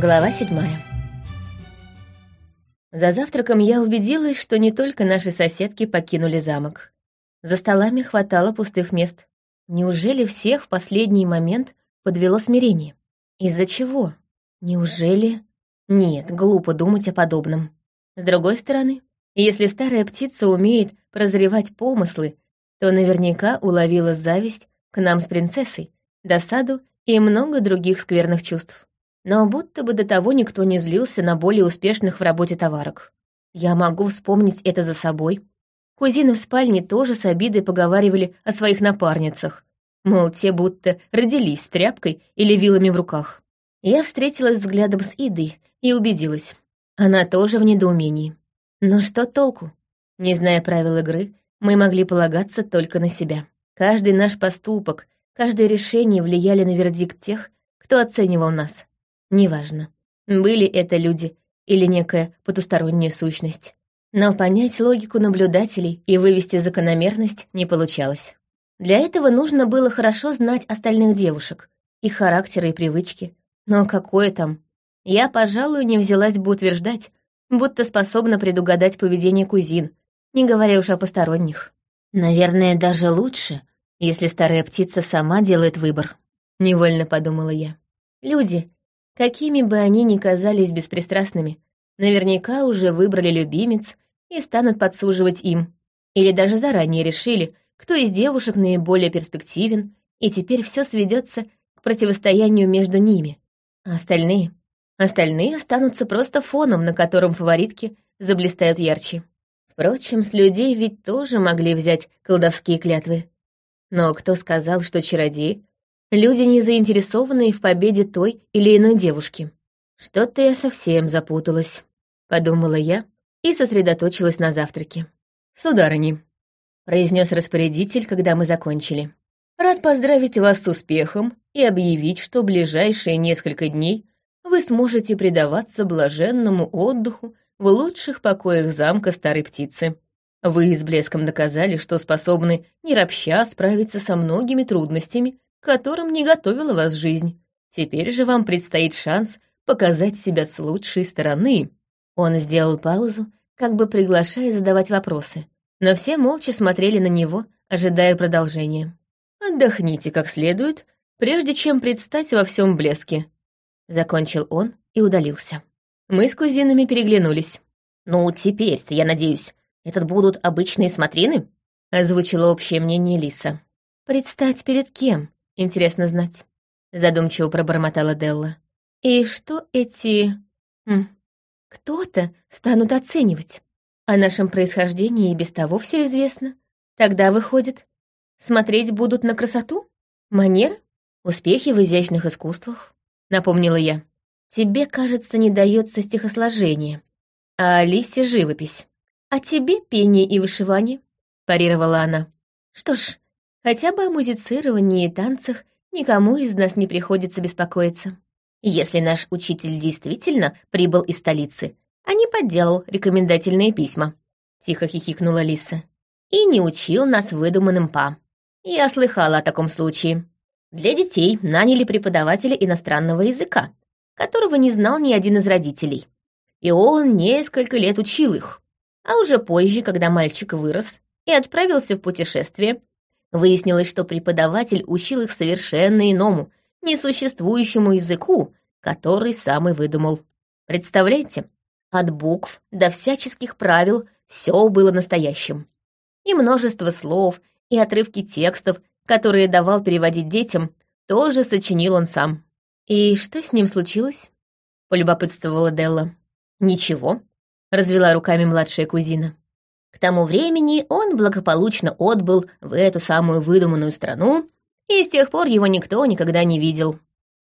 Глава седьмая. За завтраком я убедилась, что не только наши соседки покинули замок. За столами хватало пустых мест. Неужели всех в последний момент подвело смирение? Из-за чего? Неужели... Нет, глупо думать о подобном. С другой стороны, если старая птица умеет прозревать помыслы, то наверняка уловила зависть к нам с принцессой, досаду и много других скверных чувств. Но будто бы до того никто не злился на более успешных в работе товарок. Я могу вспомнить это за собой. Кузины в спальне тоже с обидой поговаривали о своих напарницах. Мол, те будто родились с тряпкой или вилами в руках. Я встретилась взглядом с Идой и убедилась. Она тоже в недоумении. Но что толку? Не зная правил игры, мы могли полагаться только на себя. Каждый наш поступок, каждое решение влияли на вердикт тех, кто оценивал нас. Неважно, были это люди или некая потусторонняя сущность. Но понять логику наблюдателей и вывести закономерность не получалось. Для этого нужно было хорошо знать остальных девушек, их характеры и привычки. Но какое там? Я, пожалуй, не взялась бы утверждать, будто способна предугадать поведение кузин, не говоря уж о посторонних. Наверное, даже лучше, если старая птица сама делает выбор. Невольно подумала я. Люди, Какими бы они ни казались беспристрастными, наверняка уже выбрали любимец и станут подсуживать им. Или даже заранее решили, кто из девушек наиболее перспективен, и теперь все сведется к противостоянию между ними. А остальные? Остальные останутся просто фоном, на котором фаворитки заблистают ярче. Впрочем, с людей ведь тоже могли взять колдовские клятвы. Но кто сказал, что чародеи Люди, не заинтересованные в победе той или иной девушки. Что-то я совсем запуталась, подумала я и сосредоточилась на завтраке. «Сударыни», — произнес распорядитель, когда мы закончили. «Рад поздравить вас с успехом и объявить, что ближайшие несколько дней вы сможете предаваться блаженному отдыху в лучших покоях замка Старой Птицы. Вы с блеском доказали, что способны, не ропща, справиться со многими трудностями которым не готовила вас жизнь. Теперь же вам предстоит шанс показать себя с лучшей стороны». Он сделал паузу, как бы приглашая задавать вопросы, но все молча смотрели на него, ожидая продолжения. «Отдохните как следует, прежде чем предстать во всем блеске», — закончил он и удалился. Мы с кузинами переглянулись. «Ну, теперь-то, я надеюсь, этот будут обычные смотрины?» — озвучила общее мнение Лиса. «Предстать перед кем?» Интересно знать. Задумчиво пробормотала Делла. И что эти... Кто-то станут оценивать. О нашем происхождении и без того все известно. Тогда, выходит, смотреть будут на красоту? Манер? Успехи в изящных искусствах? Напомнила я. Тебе, кажется, не дается стихосложение, а Алисе — живопись. А тебе — пение и вышивание, — парировала она. Что ж, Хотя бы о музицировании и танцах никому из нас не приходится беспокоиться. Если наш учитель действительно прибыл из столицы, а не подделал рекомендательные письма, — тихо хихикнула Лиса, — и не учил нас выдуманным па. Я слыхала о таком случае. Для детей наняли преподавателя иностранного языка, которого не знал ни один из родителей. И он несколько лет учил их. А уже позже, когда мальчик вырос и отправился в путешествие, Выяснилось, что преподаватель учил их совершенно иному, несуществующему языку, который сам и выдумал. Представляете, от букв до всяческих правил все было настоящим. И множество слов, и отрывки текстов, которые давал переводить детям, тоже сочинил он сам. «И что с ним случилось?» — полюбопытствовала Делла. «Ничего», — развела руками младшая кузина. К тому времени он благополучно отбыл в эту самую выдуманную страну, и с тех пор его никто никогда не видел.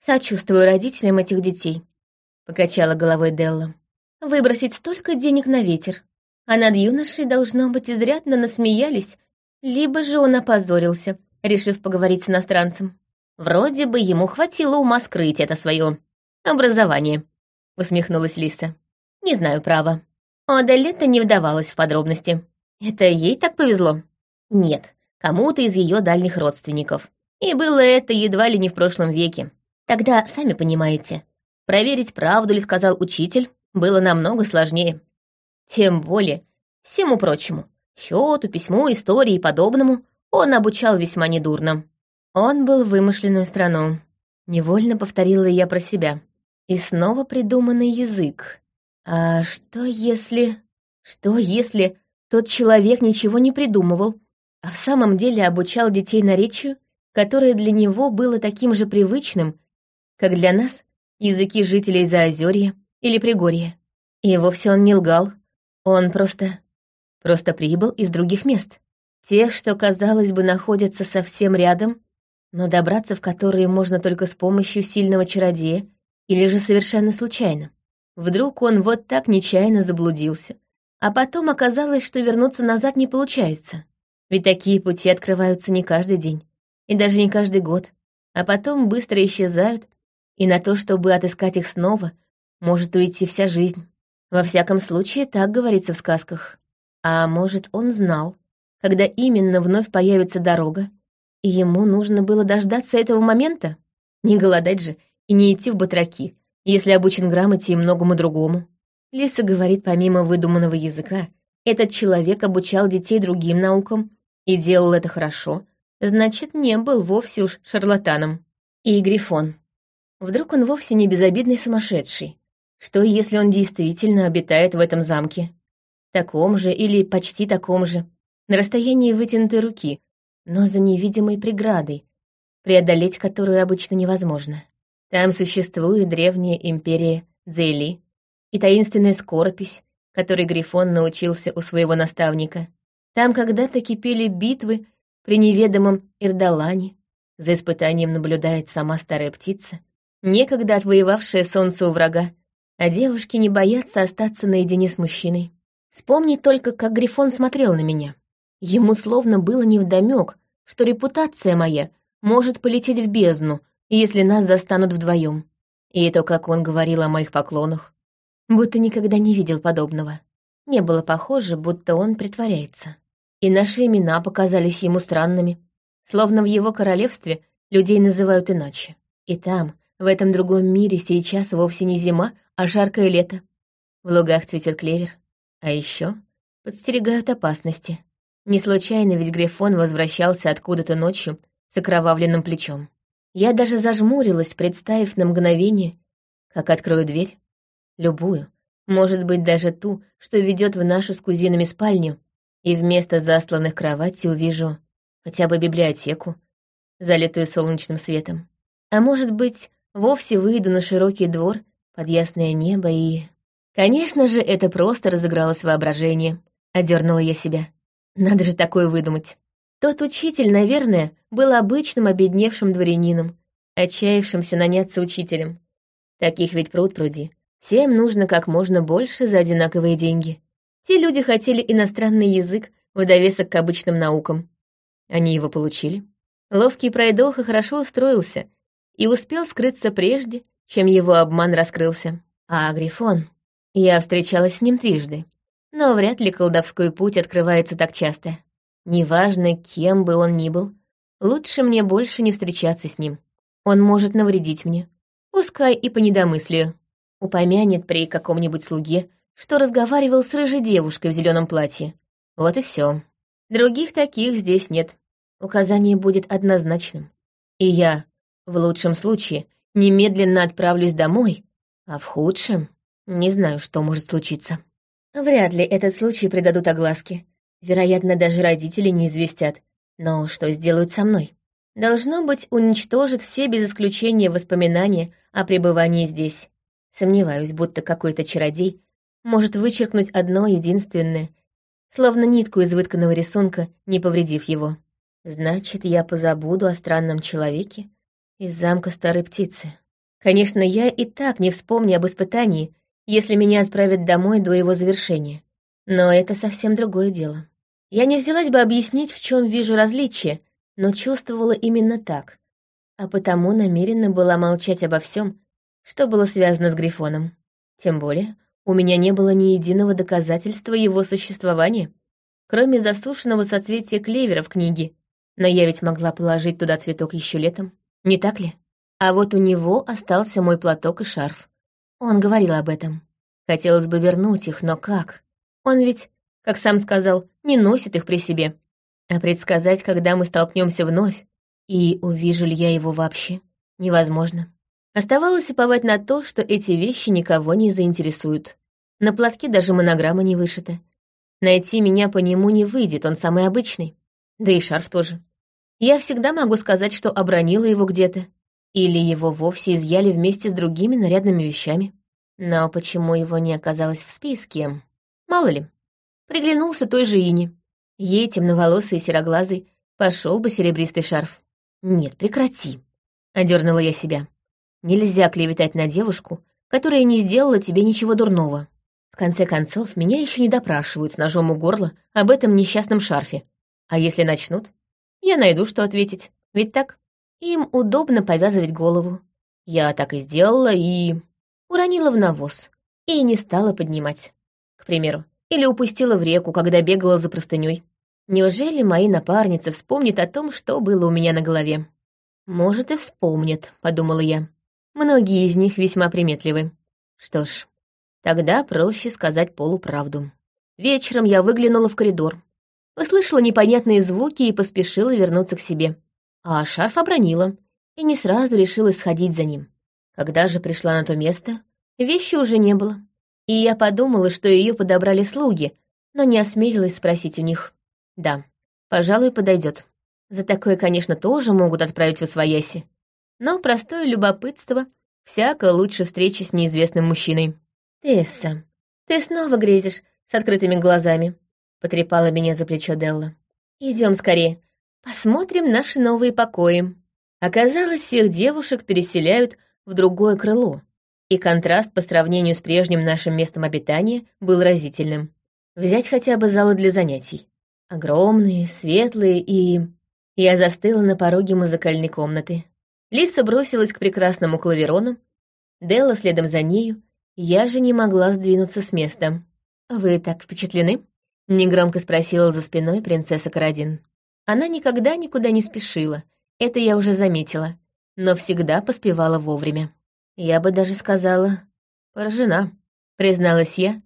«Сочувствую родителям этих детей», — покачала головой Делла. «Выбросить столько денег на ветер. А над юношей, должно быть, изрядно насмеялись, либо же он опозорился, решив поговорить с иностранцем. Вроде бы ему хватило ума скрыть это свое образование», — усмехнулась Лиса. «Не знаю, права. Адалетта не вдавалась в подробности. Это ей так повезло? Нет, кому-то из ее дальних родственников. И было это едва ли не в прошлом веке. Тогда, сами понимаете, Проверить, правду ли сказал учитель, было намного сложнее. Тем более, всему прочему, счету, письму, истории и подобному он обучал весьма недурно. Он был вымышленную страну. Невольно повторила я про себя. И снова придуманный язык. А что если... Что если тот человек ничего не придумывал, а в самом деле обучал детей наречию, которое для него было таким же привычным, как для нас языки жителей Заозерья или Пригорья. И вовсе он не лгал, он просто... просто прибыл из других мест. Тех, что, казалось бы, находятся совсем рядом, но добраться в которые можно только с помощью сильного чародея или же совершенно случайно. Вдруг он вот так нечаянно заблудился, а потом оказалось, что вернуться назад не получается. Ведь такие пути открываются не каждый день, и даже не каждый год, а потом быстро исчезают, и на то, чтобы отыскать их снова, может уйти вся жизнь. Во всяком случае, так говорится в сказках. А может, он знал, когда именно вновь появится дорога, и ему нужно было дождаться этого момента? Не голодать же и не идти в батраки, если обучен грамоте и многому другому. Лиса говорит, помимо выдуманного языка, этот человек обучал детей другим наукам и делал это хорошо, значит, не был вовсе уж шарлатаном. И Грифон. Вдруг он вовсе не безобидный сумасшедший? Что, если он действительно обитает в этом замке? Таком же или почти таком же, на расстоянии вытянутой руки, но за невидимой преградой, преодолеть которую обычно невозможно. Там существует древняя империя Дзейли и таинственная скоропись, которой Грифон научился у своего наставника. Там когда-то кипели битвы при неведомом Ирдалане. За испытанием наблюдает сама старая птица, некогда отвоевавшая солнце у врага, а девушки не боятся остаться наедине с мужчиной. Вспомни только, как Грифон смотрел на меня. Ему словно было невдомёк, что репутация моя может полететь в бездну, если нас застанут вдвоем. И то, как он говорил о моих поклонах, будто никогда не видел подобного. Не было похоже, будто он притворяется. И наши имена показались ему странными, словно в его королевстве людей называют иначе. И там, в этом другом мире, сейчас вовсе не зима, а жаркое лето. В лугах цветет клевер. А еще подстерегают опасности. Не случайно ведь Грифон возвращался откуда-то ночью с окровавленным плечом. Я даже зажмурилась, представив на мгновение, как открою дверь. Любую, может быть, даже ту, что ведет в нашу с кузинами спальню, и вместо засланных кроватей увижу хотя бы библиотеку, залитую солнечным светом. А может быть, вовсе выйду на широкий двор под ясное небо и... Конечно же, это просто разыгралось воображение. Одернула я себя. Надо же такое выдумать. Тот учитель, наверное, был обычным обедневшим дворянином, отчаявшимся наняться учителем. Таких ведь пруд пруди. Всем нужно как можно больше за одинаковые деньги. Те люди хотели иностранный язык в довесок к обычным наукам. Они его получили. Ловкий пройдоха хорошо устроился и успел скрыться прежде, чем его обман раскрылся. А Грифон... Я встречалась с ним трижды, но вряд ли колдовской путь открывается так часто. Неважно, кем бы он ни был, лучше мне больше не встречаться с ним. Он может навредить мне. Пускай и по недомыслию. Упомянет при каком-нибудь слуге, что разговаривал с рыжей девушкой в зеленом платье. Вот и все. Других таких здесь нет. Указание будет однозначным. И я, в лучшем случае, немедленно отправлюсь домой, а в худшем не знаю, что может случиться. Вряд ли этот случай придадут огласке. Вероятно, даже родители не известят. Но что сделают со мной? Должно быть, уничтожат все без исключения воспоминания о пребывании здесь. Сомневаюсь, будто какой-то чародей может вычеркнуть одно единственное, словно нитку из вытканного рисунка, не повредив его. Значит, я позабуду о странном человеке из замка старой птицы. Конечно, я и так не вспомню об испытании, если меня отправят домой до его завершения. Но это совсем другое дело. Я не взялась бы объяснить, в чем вижу различие, но чувствовала именно так, а потому намеренно была молчать обо всем, что было связано с Грифоном. Тем более, у меня не было ни единого доказательства его существования, кроме засушенного соцветия клевера в книге, но я ведь могла положить туда цветок еще летом, не так ли? А вот у него остался мой платок и шарф. Он говорил об этом. Хотелось бы вернуть их, но как? Он ведь, как сам сказал, не носит их при себе. А предсказать, когда мы столкнемся вновь, и увижу ли я его вообще, невозможно. Оставалось уповать на то, что эти вещи никого не заинтересуют. На платке даже монограмма не вышита. Найти меня по нему не выйдет, он самый обычный. Да и шарф тоже. Я всегда могу сказать, что обронила его где-то. Или его вовсе изъяли вместе с другими нарядными вещами. Но почему его не оказалось в списке? Мало ли. Приглянулся той же Ине. Ей, темноволосый и сероглазый, пошел бы серебристый шарф. «Нет, прекрати», — одернула я себя. «Нельзя клеветать на девушку, которая не сделала тебе ничего дурного. В конце концов, меня еще не допрашивают с ножом у горла об этом несчастном шарфе. А если начнут, я найду, что ответить. Ведь так? Им удобно повязывать голову. Я так и сделала и... Уронила в навоз. И не стала поднимать. Примеру, или упустила в реку, когда бегала за простыней. Неужели мои напарницы вспомнят о том, что было у меня на голове? Может, и вспомнят, подумала я. Многие из них весьма приметливы. Что ж, тогда проще сказать полуправду. Вечером я выглянула в коридор. Услышала непонятные звуки и поспешила вернуться к себе. А шарф обронила и не сразу решила сходить за ним. Когда же пришла на то место, вещи уже не было и я подумала, что ее подобрали слуги, но не осмелилась спросить у них. Да, пожалуй, подойдет. За такое, конечно, тоже могут отправить в Освояси. Но простое любопытство всяко лучше встречи с неизвестным мужчиной. «Тесса, ты снова грезишь с открытыми глазами», — потрепала меня за плечо Делла. Идем скорее, посмотрим наши новые покои». Оказалось, всех девушек переселяют в другое крыло, и контраст по сравнению с прежним нашим местом обитания был разительным. Взять хотя бы залы для занятий. Огромные, светлые и... Я застыла на пороге музыкальной комнаты. Лиса бросилась к прекрасному клаверону, Делла следом за нею, я же не могла сдвинуться с места. «Вы так впечатлены?» — негромко спросила за спиной принцесса Карадин. Она никогда никуда не спешила, это я уже заметила, но всегда поспевала вовремя. Я бы даже сказала, поражена, призналась я,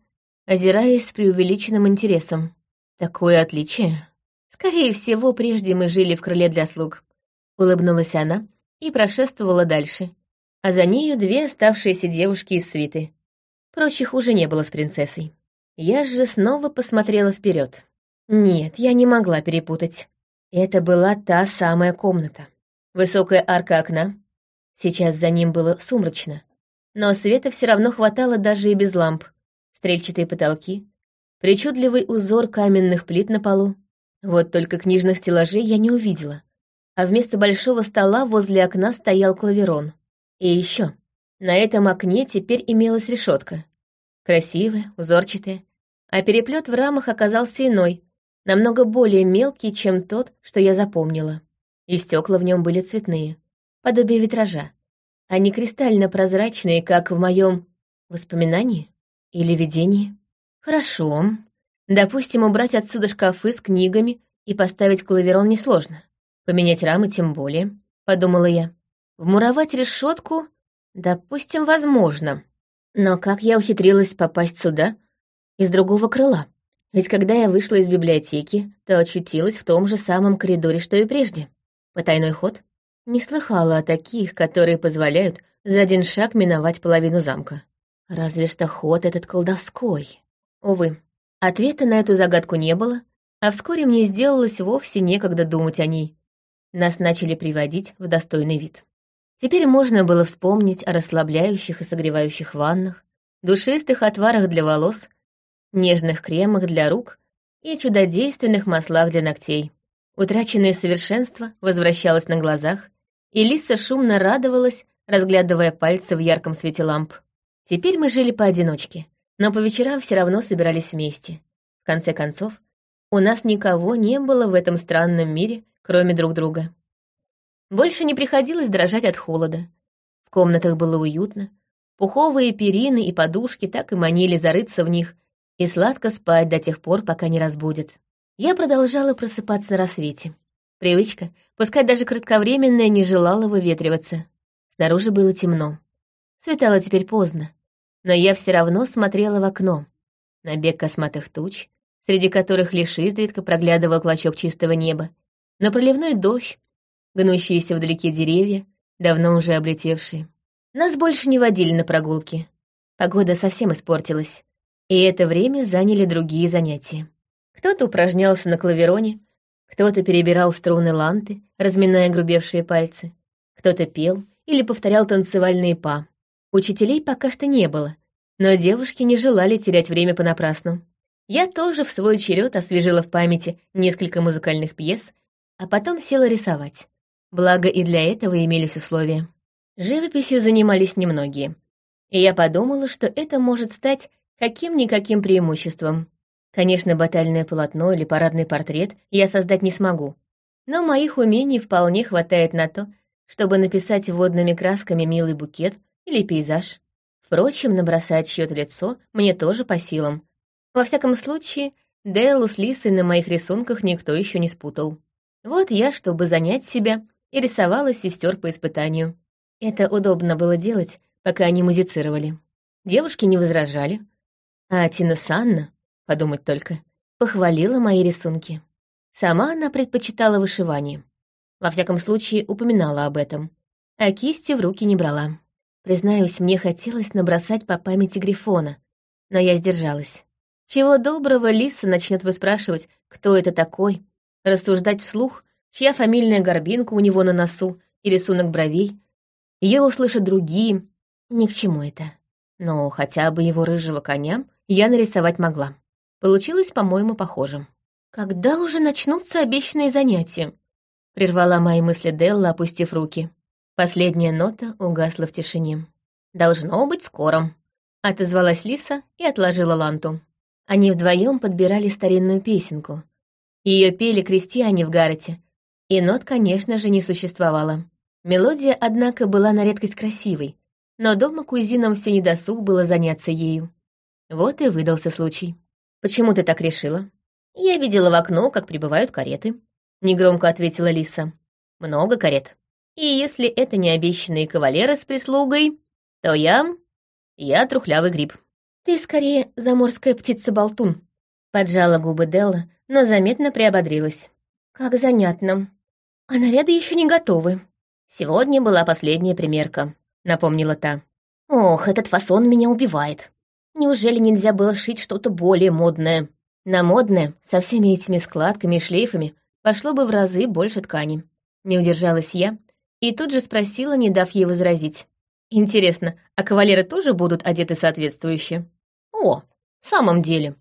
озираясь с преувеличенным интересом. Такое отличие. Скорее всего, прежде мы жили в крыле для слуг. Улыбнулась она и прошествовала дальше. А за нею две оставшиеся девушки из свиты. Прочих уже не было с принцессой. Я же снова посмотрела вперед. Нет, я не могла перепутать. Это была та самая комната. Высокая арка окна, Сейчас за ним было сумрачно, но света все равно хватало даже и без ламп. Стрельчатые потолки, причудливый узор каменных плит на полу. Вот только книжных стеллажей я не увидела. А вместо большого стола возле окна стоял клаверон. И еще, на этом окне теперь имелась решетка. Красивая, узорчатая. А переплет в рамах оказался иной, намного более мелкий, чем тот, что я запомнила. И стекла в нем были цветные подобие витража. Они кристально-прозрачные, как в моем воспоминании или видении. Хорошо. Допустим, убрать отсюда шкафы с книгами и поставить клаверон несложно. Поменять рамы тем более, подумала я. Вмуровать решетку, допустим, возможно. Но как я ухитрилась попасть сюда из другого крыла? Ведь когда я вышла из библиотеки, то очутилась в том же самом коридоре, что и прежде. Потайной ход? Не слыхала о таких, которые позволяют за один шаг миновать половину замка. Разве что ход этот колдовской. Увы, ответа на эту загадку не было, а вскоре мне сделалось вовсе некогда думать о ней. Нас начали приводить в достойный вид. Теперь можно было вспомнить о расслабляющих и согревающих ваннах, душистых отварах для волос, нежных кремах для рук и чудодейственных маслах для ногтей. Утраченное совершенство возвращалось на глазах, и Лиса шумно радовалась, разглядывая пальцы в ярком свете ламп. Теперь мы жили поодиночке, но по вечерам все равно собирались вместе. В конце концов, у нас никого не было в этом странном мире, кроме друг друга. Больше не приходилось дрожать от холода. В комнатах было уютно. Пуховые перины и подушки так и манили зарыться в них и сладко спать до тех пор, пока не разбудят. Я продолжала просыпаться на рассвете. Привычка, пускай даже кратковременная, не желала выветриваться. Снаружи было темно. Светало теперь поздно. но я все равно смотрела в окно, на бег косматых туч, среди которых лишь изредка проглядывал клочок чистого неба, на проливной дождь, гнущиеся вдалеке деревья, давно уже облетевшие. Нас больше не водили на прогулки. Погода совсем испортилась, и это время заняли другие занятия. Кто-то упражнялся на клавероне, кто-то перебирал струны ланты, разминая грубевшие пальцы, кто-то пел или повторял танцевальные па. Учителей пока что не было, но девушки не желали терять время понапрасну. Я тоже в свой черед освежила в памяти несколько музыкальных пьес, а потом села рисовать. Благо и для этого имелись условия. Живописью занимались немногие. И я подумала, что это может стать каким-никаким преимуществом. Конечно, батальное полотно или парадный портрет я создать не смогу. Но моих умений вполне хватает на то, чтобы написать водными красками милый букет или пейзаж. Впрочем, набросать чьё-то лицо мне тоже по силам. Во всяком случае, Деллу с Лисой на моих рисунках никто еще не спутал. Вот я, чтобы занять себя, и рисовала сестер по испытанию. Это удобно было делать, пока они музицировали. Девушки не возражали. А Тина Санна, подумать только, похвалила мои рисунки. Сама она предпочитала вышивание. Во всяком случае, упоминала об этом. А кисти в руки не брала. Признаюсь, мне хотелось набросать по памяти Грифона, но я сдержалась. Чего доброго Лиса начнет выспрашивать, кто это такой, рассуждать вслух, чья фамильная горбинка у него на носу и рисунок бровей. Ее услышат другие. Ни к чему это. Но хотя бы его рыжего коня я нарисовать могла. Получилось, по-моему, похоже. «Когда уже начнутся обещанные занятия?» — прервала мои мысли Делла, опустив руки. Последняя нота угасла в тишине. «Должно быть скоро», — отозвалась Лиса и отложила ланту. Они вдвоем подбирали старинную песенку. Ее пели крестьяне в Гаррете, и нот, конечно же, не существовало. Мелодия, однако, была на редкость красивой, но дома кузинам все недосуг было заняться ею. Вот и выдался случай. «Почему ты так решила?» «Я видела в окно, как прибывают кареты», — негромко ответила Лиса. «Много карет. И если это не обещанные кавалеры с прислугой, то я... я трухлявый гриб. Ты скорее заморская птица-болтун, поджала губы Делла, но заметно приободрилась. Как занятно. А наряды еще не готовы. Сегодня была последняя примерка, напомнила та. Ох, этот фасон меня убивает. Неужели нельзя было шить что-то более модное? На модное, со всеми этими складками и шлейфами, пошло бы в разы больше ткани. Не удержалась я, и тут же спросила, не дав ей возразить. «Интересно, а кавалеры тоже будут одеты соответствующе?» «О, в самом деле!»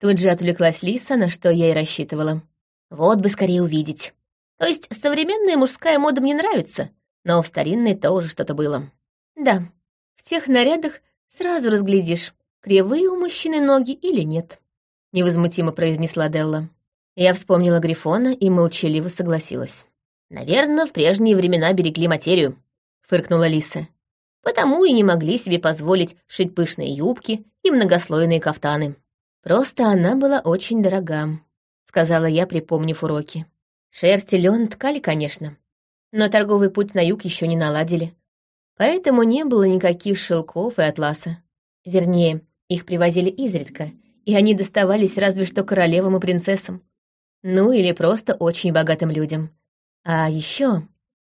Тут же отвлеклась Лиса, на что я и рассчитывала. «Вот бы скорее увидеть. То есть современная мужская мода мне нравится, но в старинной тоже что-то было». «Да, в тех нарядах сразу разглядишь, кривые у мужчины ноги или нет», — невозмутимо произнесла Делла. Я вспомнила Грифона и молчаливо согласилась. «Наверное, в прежние времена берегли материю», — фыркнула Лиса. «Потому и не могли себе позволить шить пышные юбки и многослойные кафтаны. Просто она была очень дорога», — сказала я, припомнив уроки. Шерсть и лен ткали, конечно, но торговый путь на юг еще не наладили. Поэтому не было никаких шелков и атласа. Вернее, их привозили изредка, и они доставались разве что королевам и принцессам. Ну или просто очень богатым людям. А еще...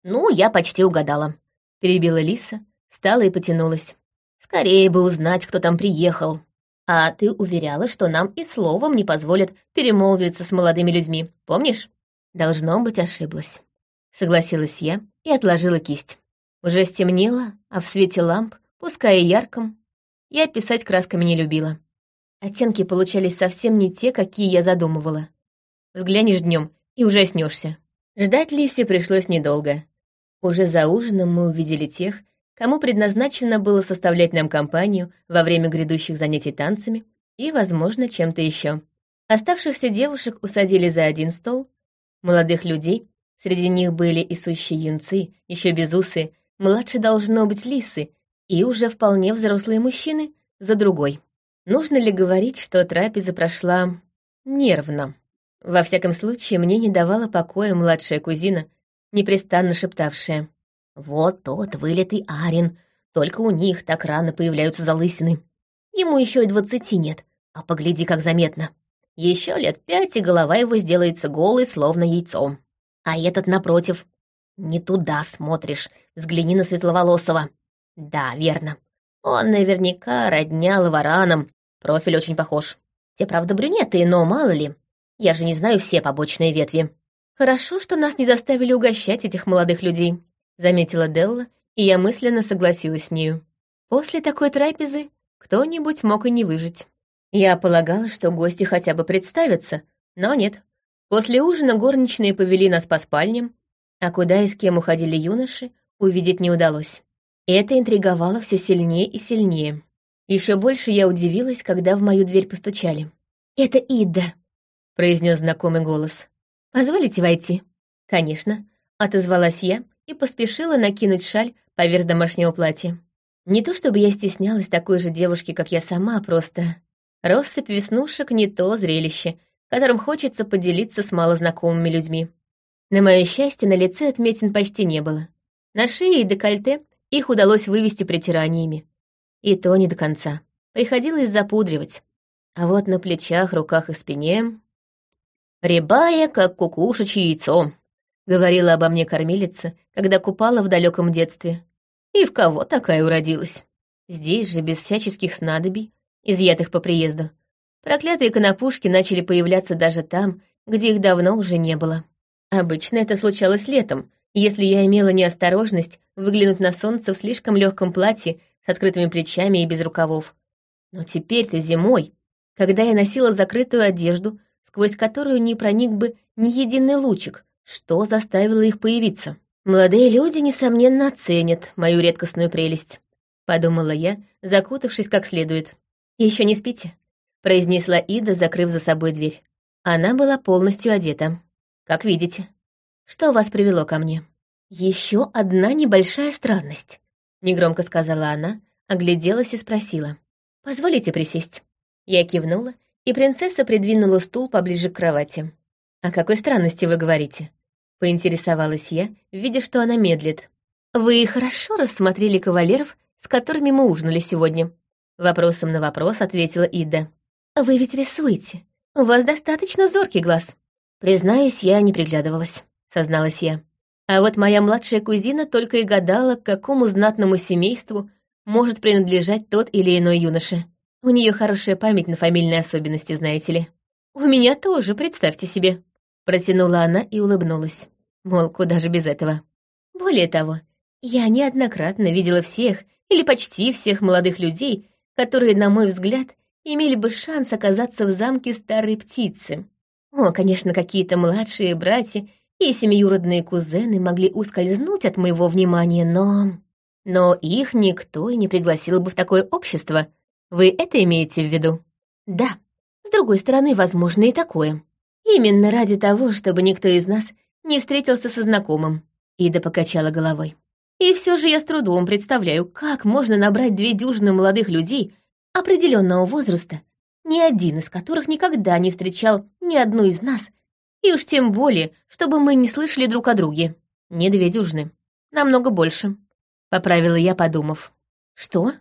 «Ну, я почти угадала», — перебила Лиса, встала и потянулась. «Скорее бы узнать, кто там приехал. А ты уверяла, что нам и словом не позволят перемолвиться с молодыми людьми, помнишь?» «Должно быть, ошиблась», — согласилась я и отложила кисть. Уже стемнело, а в свете ламп, пускай и ярком, я писать красками не любила. Оттенки получались совсем не те, какие я задумывала. Взглянешь днем и ужаснешься. Ждать Лисе пришлось недолго. Уже за ужином мы увидели тех, кому предназначено было составлять нам компанию во время грядущих занятий танцами и, возможно, чем-то еще. Оставшихся девушек усадили за один стол. Молодых людей, среди них были и сущие юнцы, еще безусые, младше должно быть лисы, и уже вполне взрослые мужчины за другой. Нужно ли говорить, что трапеза прошла нервно? Во всяком случае, мне не давала покоя младшая кузина, непрестанно шептавшая. «Вот тот вылитый Арин, только у них так рано появляются залысины. Ему еще и двадцати нет, а погляди, как заметно. Еще лет пять, и голова его сделается голой, словно яйцом. А этот, напротив, не туда смотришь, взгляни на Светловолосого. Да, верно. Он наверняка роднял вараном, профиль очень похож. Те, правда, брюнеты, но мало ли. Я же не знаю все побочные ветви. Хорошо, что нас не заставили угощать этих молодых людей, заметила Делла, и я мысленно согласилась с нею. После такой трапезы кто-нибудь мог и не выжить. Я полагала, что гости хотя бы представятся, но нет. После ужина горничные повели нас по спальням, а куда и с кем уходили юноши, увидеть не удалось. Это интриговало все сильнее и сильнее. Еще больше я удивилась, когда в мою дверь постучали. «Это Ида», — произнес знакомый голос. «Позволите войти?» «Конечно», — отозвалась я и поспешила накинуть шаль поверх домашнего платья. Не то чтобы я стеснялась такой же девушки, как я сама, просто... Россыпь веснушек — не то зрелище, которым хочется поделиться с малознакомыми людьми. На мое счастье, на лице отметин почти не было. На шее и декольте их удалось вывести притираниями. И то не до конца. Приходилось запудривать. А вот на плечах, руках и спине... «Рябая, как кукушечье яйцо», — говорила обо мне кормилица, когда купала в далеком детстве. И в кого такая уродилась? Здесь же, без всяческих снадобий, изъятых по приезду. Проклятые конопушки начали появляться даже там, где их давно уже не было. Обычно это случалось летом, если я имела неосторожность выглянуть на солнце в слишком легком платье с открытыми плечами и без рукавов. Но теперь-то зимой, когда я носила закрытую одежду, сквозь которую не проник бы ни единый лучик, что заставило их появиться? Молодые люди, несомненно, оценят мою редкостную прелесть, подумала я, закутавшись как следует. Еще не спите?» — произнесла Ида, закрыв за собой дверь. Она была полностью одета. «Как видите. Что вас привело ко мне?» Еще одна небольшая странность», — негромко сказала она, огляделась и спросила. «Позволите присесть?» Я кивнула, и принцесса придвинула стул поближе к кровати. «О какой странности вы говорите?» — поинтересовалась я, видя, что она медлит. «Вы хорошо рассмотрели кавалеров, с которыми мы ужинали сегодня?» Вопросом на вопрос ответила Ида. «Вы ведь рисуете. У вас достаточно зоркий глаз». «Признаюсь, я не приглядывалась», — созналась я. А вот моя младшая кузина только и гадала, к какому знатному семейству может принадлежать тот или иной юноша. У нее хорошая память на фамильные особенности, знаете ли. «У меня тоже, представьте себе», — протянула она и улыбнулась. Мол, куда же без этого. Более того, я неоднократно видела всех или почти всех молодых людей, которые, на мой взгляд, имели бы шанс оказаться в замке старой птицы. О, конечно, какие-то младшие братья и семиюродные кузены могли ускользнуть от моего внимания, но... Но их никто и не пригласил бы в такое общество. Вы это имеете в виду? Да. С другой стороны, возможно и такое. Именно ради того, чтобы никто из нас не встретился со знакомым. Ида покачала головой. И все же я с трудом представляю, как можно набрать две дюжины молодых людей определенного возраста, ни один из которых никогда не встречал ни одну из нас, и уж тем более, чтобы мы не слышали друг о друге. Не две дюжины, намного больше, — поправила я, подумав. Что?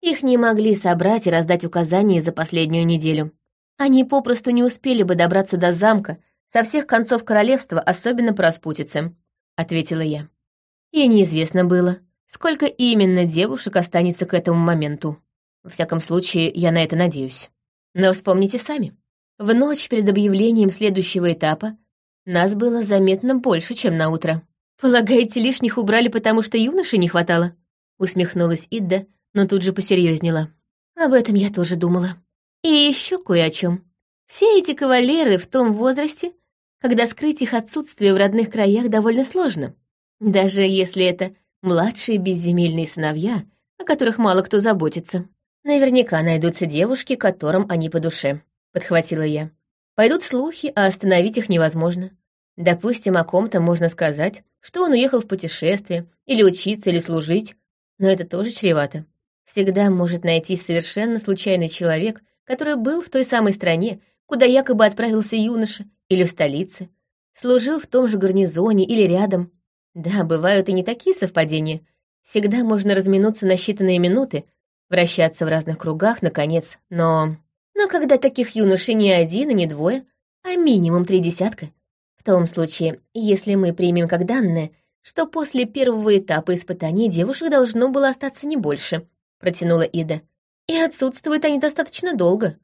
Их не могли собрать и раздать указания за последнюю неделю. Они попросту не успели бы добраться до замка со всех концов королевства, особенно по распутице, — ответила я и неизвестно было, сколько именно девушек останется к этому моменту. Во всяком случае, я на это надеюсь. Но вспомните сами. В ночь перед объявлением следующего этапа нас было заметно больше, чем на утро. «Полагаете, лишних убрали, потому что юноши не хватало?» Усмехнулась Идда, но тут же посерьезнела. «Об этом я тоже думала. И еще кое о чем. Все эти кавалеры в том возрасте, когда скрыть их отсутствие в родных краях довольно сложно. Даже если это младшие безземельные сыновья, о которых мало кто заботится. Наверняка найдутся девушки, которым они по душе, — подхватила я. Пойдут слухи, а остановить их невозможно. Допустим, о ком-то можно сказать, что он уехал в путешествие, или учиться, или служить, но это тоже чревато. Всегда может найтись совершенно случайный человек, который был в той самой стране, куда якобы отправился юноша, или в столице, служил в том же гарнизоне или рядом, да, бывают и не такие совпадения. Всегда можно разминуться на считанные минуты, вращаться в разных кругах, наконец, но... Но когда таких юношей не один и не двое, а минимум три десятка, в том случае, если мы примем как данное, что после первого этапа испытаний девушек должно было остаться не больше, протянула Ида. И отсутствуют они достаточно долго.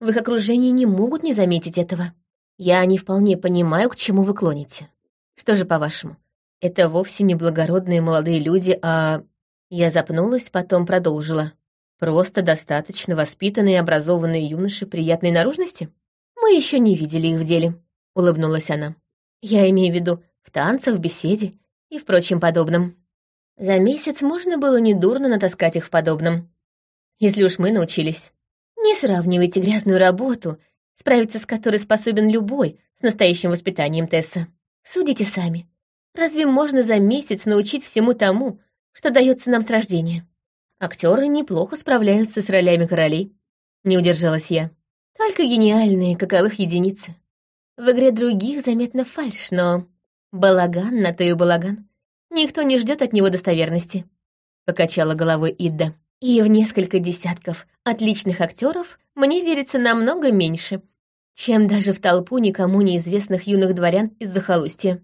В их окружении не могут не заметить этого. Я не вполне понимаю, к чему вы клоните. Что же, по-вашему, это вовсе не благородные молодые люди, а... Я запнулась, потом продолжила. Просто достаточно воспитанные и образованные юноши приятной наружности? Мы еще не видели их в деле, улыбнулась она. Я имею в виду в танцах, в беседе и в прочем подобном. За месяц можно было недурно натаскать их в подобном. Если уж мы научились. Не сравнивайте грязную работу, справиться с которой способен любой с настоящим воспитанием Тесса. Судите сами. Разве можно за месяц научить всему тому, что дается нам с рождения? Актеры неплохо справляются с ролями королей. Не удержалась я. Только гениальные, каковых единицы. В игре других заметно фальшь, но... Балаган на то и балаган. Никто не ждет от него достоверности. Покачала головой Идда. И в несколько десятков отличных актеров мне верится намного меньше, чем даже в толпу никому неизвестных юных дворян из захолустья.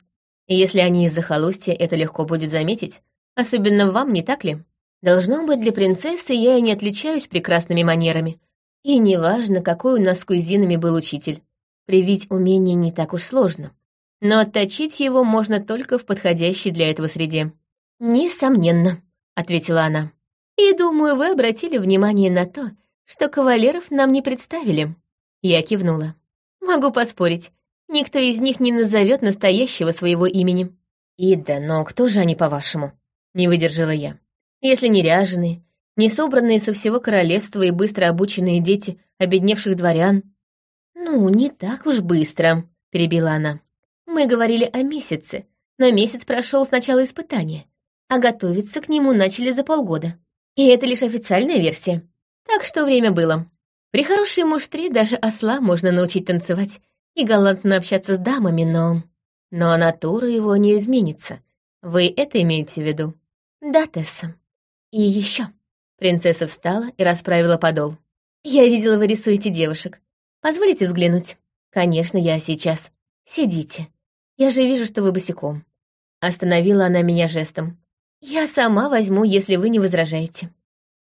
Если они из захолустья, это легко будет заметить, особенно вам, не так ли? Должно быть, для принцессы я и не отличаюсь прекрасными манерами. И неважно, какой у нас с кузинами был учитель. Привить умение не так уж сложно. Но отточить его можно только в подходящей для этого среде. «Несомненно», — ответила она. И думаю, вы обратили внимание на то, что кавалеров нам не представили. Я кивнула. Могу поспорить, никто из них не назовет настоящего своего имени. Ида, но кто же они, по-вашему? Не выдержала я. Если не ряженые, не собранные со всего королевства и быстро обученные дети обедневших дворян. Ну, не так уж быстро, перебила она. Мы говорили о месяце, но месяц прошел с начала испытания, а готовиться к нему начали за полгода. И это лишь официальная версия. Так что время было. При хорошей муштре даже осла можно научить танцевать и галантно общаться с дамами, но... Но натура его не изменится. Вы это имеете в виду? Да, Тесса. И еще. Принцесса встала и расправила подол. Я видела, вы рисуете девушек. Позволите взглянуть? Конечно, я сейчас. Сидите. Я же вижу, что вы босиком. Остановила она меня жестом. «Я сама возьму, если вы не возражаете».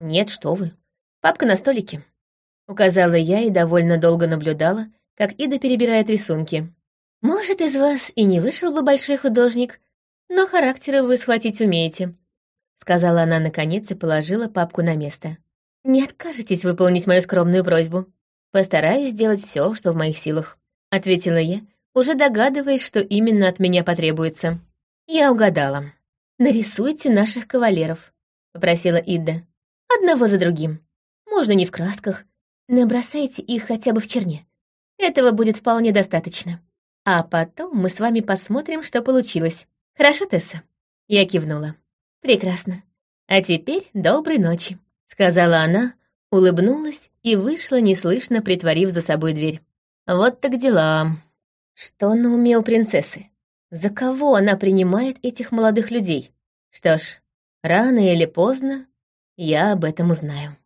«Нет, что вы. Папка на столике». Указала я и довольно долго наблюдала, как Ида перебирает рисунки. «Может, из вас и не вышел бы большой художник, но характера вы схватить умеете», — сказала она наконец и положила папку на место. «Не откажетесь выполнить мою скромную просьбу. Постараюсь сделать все, что в моих силах», — ответила я, уже догадываясь, что именно от меня потребуется. Я угадала. «Нарисуйте наших кавалеров», — попросила Идда. «Одного за другим. Можно не в красках. Набросайте их хотя бы в черне. Этого будет вполне достаточно. А потом мы с вами посмотрим, что получилось. Хорошо, Тесса?» Я кивнула. «Прекрасно. А теперь доброй ночи», — сказала она, улыбнулась и вышла, неслышно притворив за собой дверь. «Вот так дела. Что на уме у принцессы?» За кого она принимает этих молодых людей? Что ж, рано или поздно я об этом узнаю.